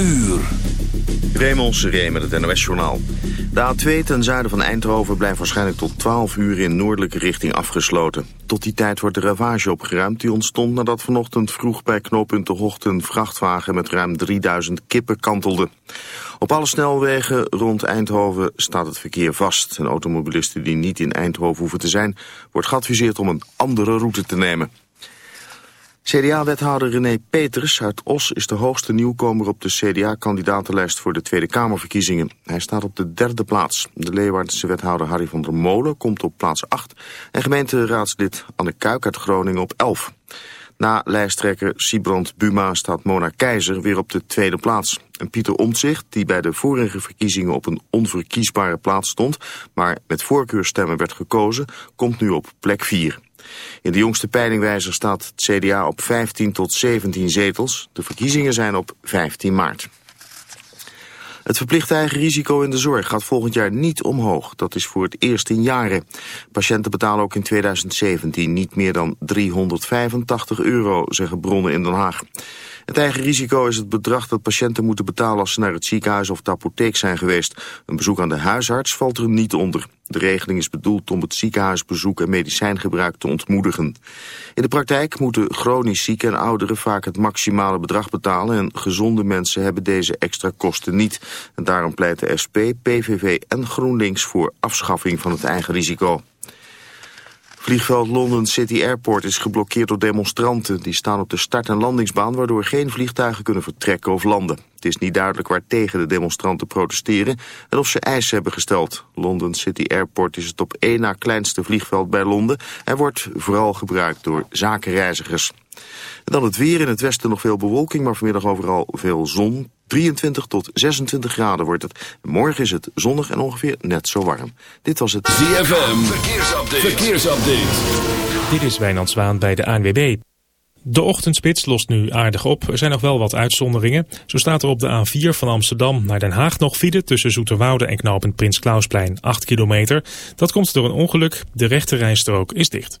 uur. Raymond met het NOS-journaal. De A2 ten zuiden van Eindhoven blijft waarschijnlijk tot 12 uur in noordelijke richting afgesloten. Tot die tijd wordt de ravage opgeruimd die ontstond nadat vanochtend vroeg bij knooppunt de Hocht een vrachtwagen met ruim 3000 kippen kantelde. Op alle snelwegen rond Eindhoven staat het verkeer vast. En automobilisten die niet in Eindhoven hoeven te zijn, wordt geadviseerd om een andere route te nemen. CDA-wethouder René Peters uit Os is de hoogste nieuwkomer op de CDA-kandidatenlijst voor de Tweede Kamerverkiezingen. Hij staat op de derde plaats. De Leeuwardense wethouder Harry van der Molen komt op plaats 8 en gemeenteraadslid Anne Kuik uit Groningen op 11. Na lijsttrekker Sibrand Buma staat Mona Keizer weer op de tweede plaats. En Pieter Omtzigt, die bij de vorige verkiezingen op een onverkiesbare plaats stond, maar met voorkeurstemmen werd gekozen, komt nu op plek 4. In de jongste peilingwijzer staat het CDA op 15 tot 17 zetels. De verkiezingen zijn op 15 maart. Het verplichte eigen risico in de zorg gaat volgend jaar niet omhoog. Dat is voor het eerst in jaren. Patiënten betalen ook in 2017 niet meer dan 385 euro, zeggen bronnen in Den Haag. Het eigen risico is het bedrag dat patiënten moeten betalen als ze naar het ziekenhuis of de apotheek zijn geweest. Een bezoek aan de huisarts valt er niet onder. De regeling is bedoeld om het ziekenhuisbezoek en medicijngebruik te ontmoedigen. In de praktijk moeten chronisch zieken en ouderen vaak het maximale bedrag betalen... en gezonde mensen hebben deze extra kosten niet. En daarom pleiten SP, PVV en GroenLinks voor afschaffing van het eigen risico. Vliegveld London City Airport is geblokkeerd door demonstranten. Die staan op de start- en landingsbaan waardoor geen vliegtuigen kunnen vertrekken of landen. Het is niet duidelijk waar tegen de demonstranten protesteren en of ze eisen hebben gesteld. London City Airport is het op één na kleinste vliegveld bij Londen en wordt vooral gebruikt door zakenreizigers. En dan het weer. In het westen nog veel bewolking, maar vanmiddag overal veel zon. 23 tot 26 graden wordt het. Morgen is het zonnig en ongeveer net zo warm. Dit was het ZFM. Verkeersupdate. Verkeersupdate. Dit is Wijnand Zwaan bij de ANWB. De ochtendspits lost nu aardig op. Er zijn nog wel wat uitzonderingen. Zo staat er op de A4 van Amsterdam naar Den Haag nog file tussen Zoeterwoude en knooppunt Prins Klausplein 8 kilometer. Dat komt door een ongeluk. De rechte rijstrook is dicht.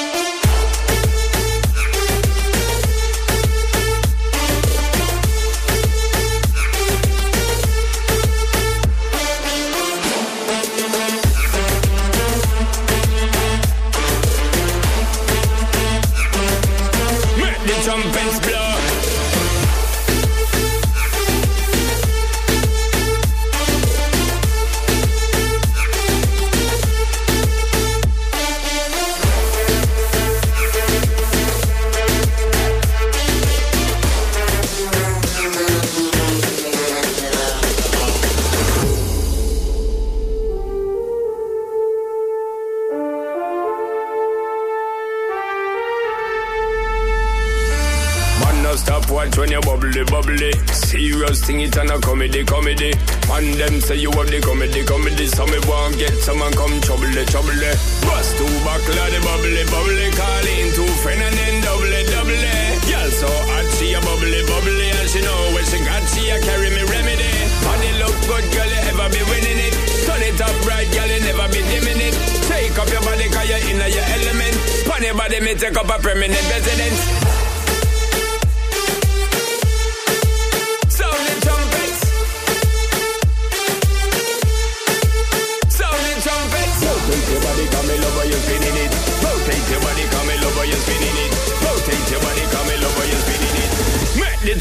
Say you want the comedy, comedy So me won't get someone come trouble, trouble Bust two buckle the bubbly, bubbly Call in two friend and then double, double Girl so hot she a bubbly, bubbly And she know when she got she a carry me remedy. Money look good girl you ever be winning it. Turn it up right girl you never be dimming it. Take up your body cause you're in your element. Funny body me take up a permanent residence.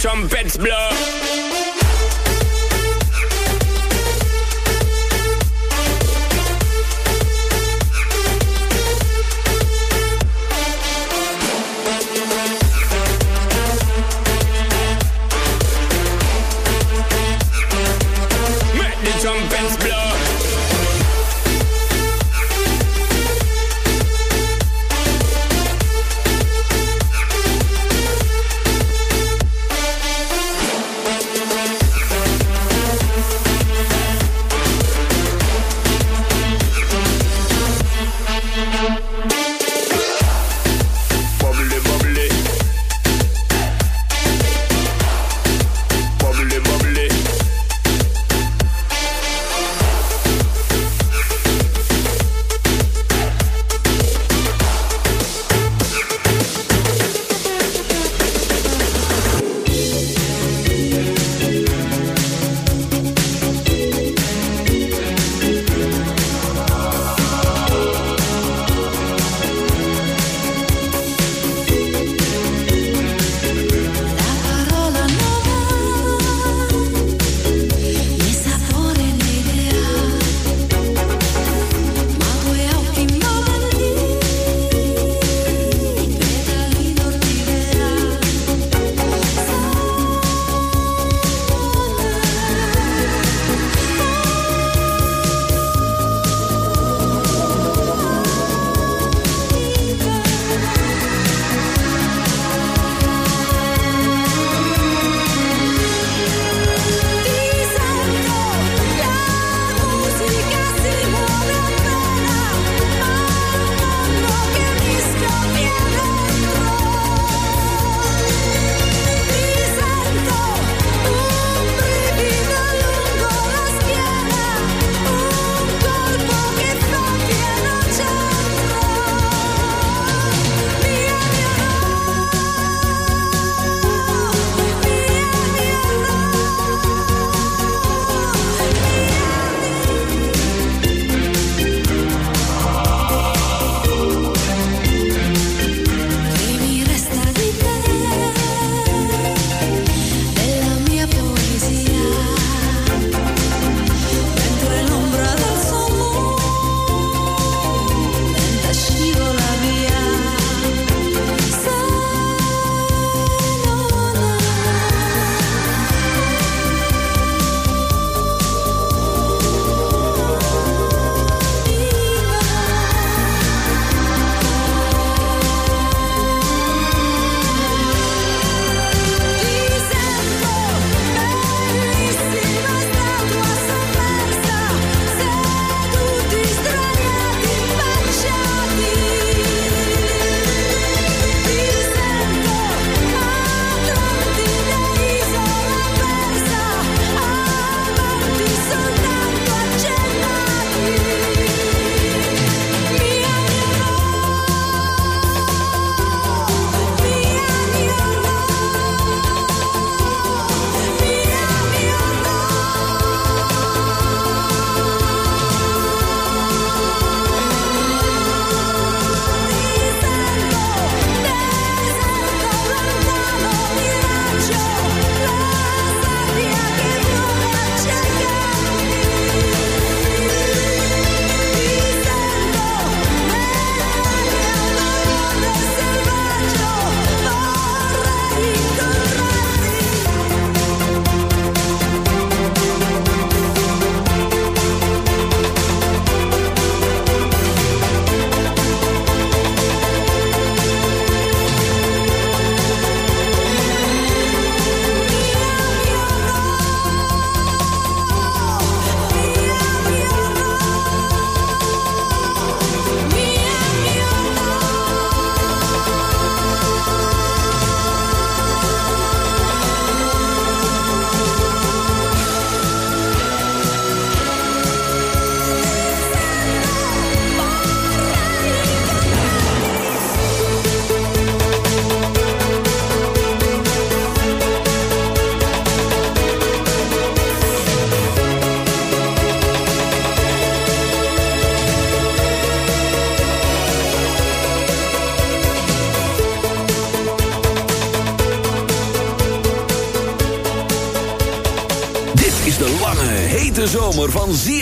trumpets blow.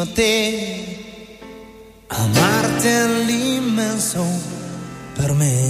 a te, amarti all'immenso per me.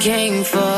came for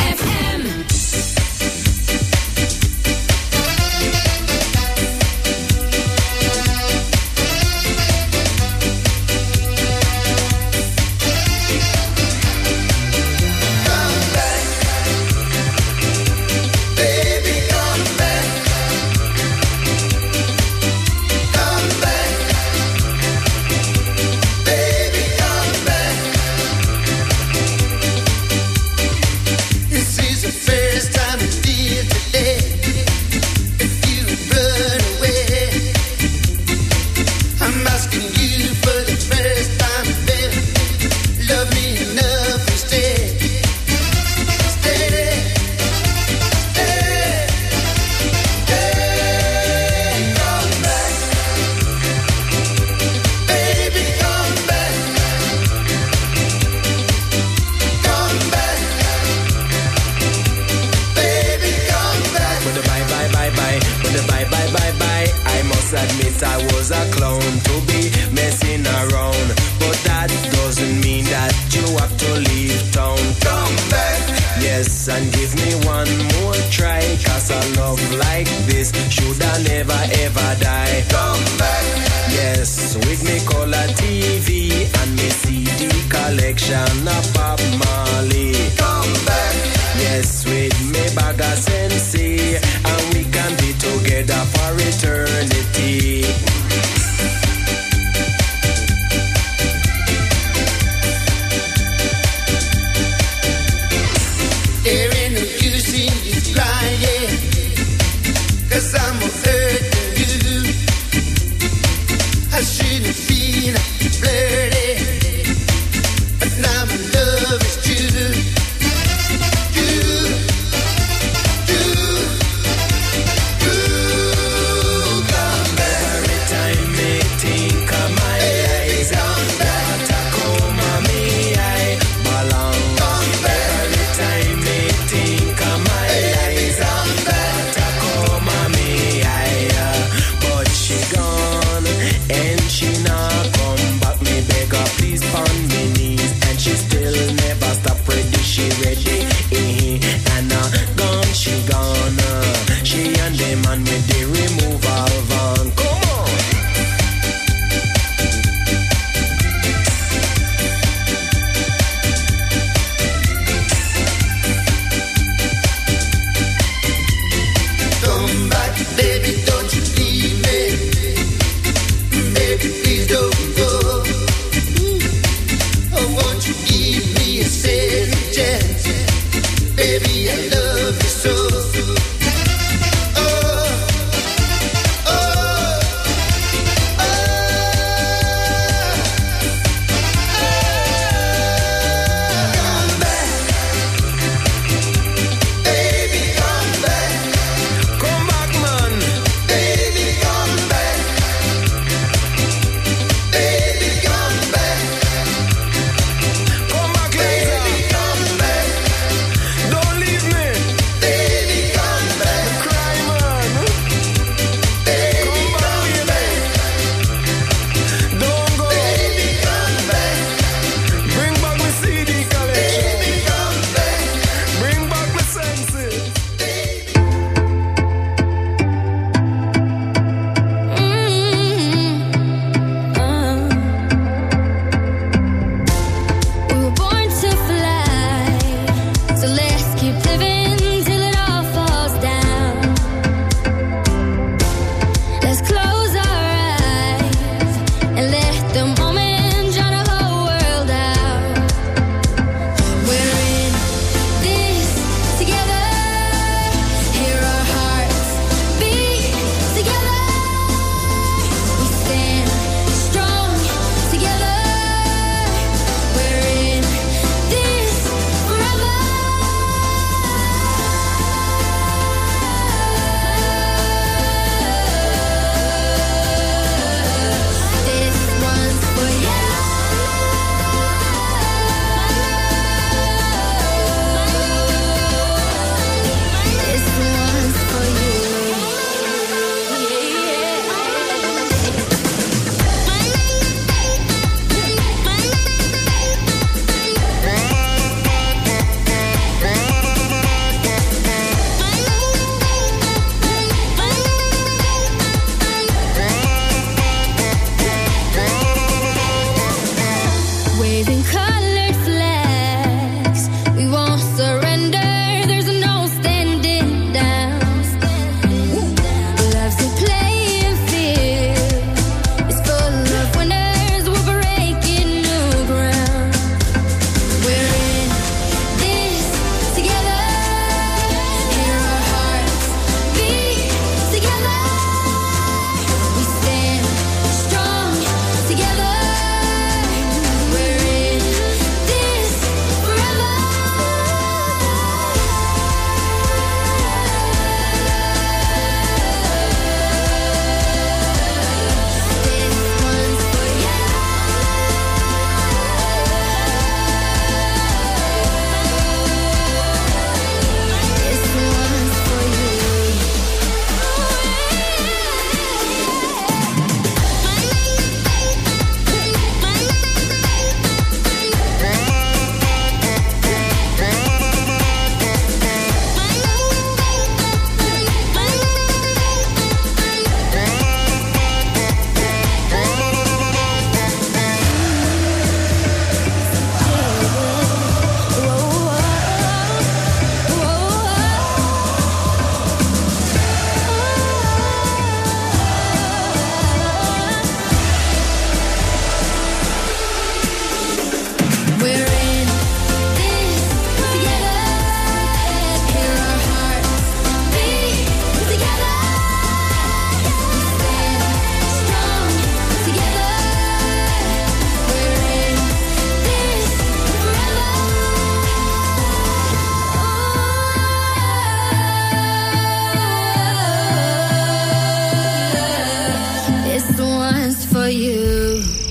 once for you.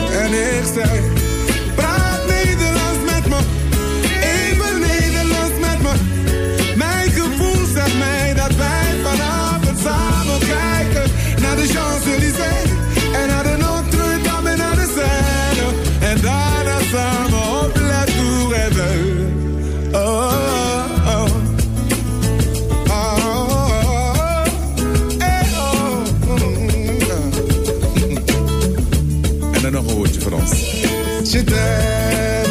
Je t'aime.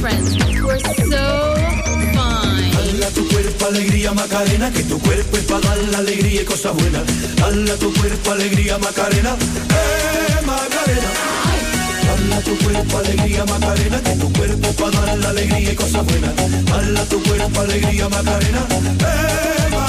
friends were so fine. Dala tu cuerpo alegría Macarena, que tu cuerpo es para dar la alegría y cosas buenas. Dala tu cuerpo alegría Macarena, eh Macarena. Dala tu cuerpo alegría Macarena, que tu cuerpo para dar la alegría y cosas buenas. Dala tu cuerpo alegría Macarena, eh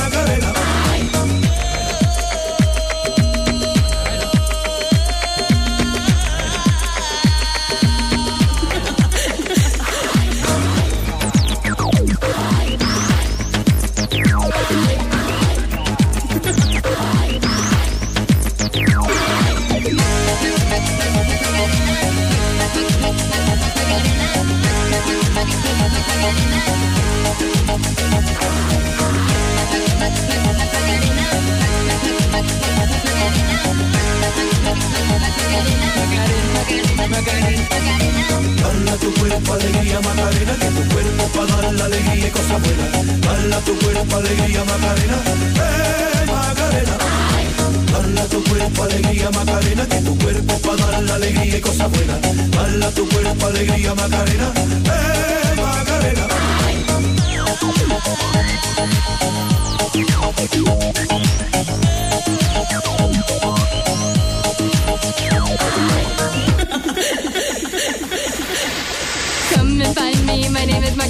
Dala tu cuerpo alegría Macarena, que tu cuerpo para dar alegría y cosas buenas. Tu cuerpo alegría Macarena, eh Macarena. Tu cuerpo alegría Macarena, que tu cuerpo para dar alegría y cosas buenas. Dala tu cuerpo alegría Macarena, eh Macarena.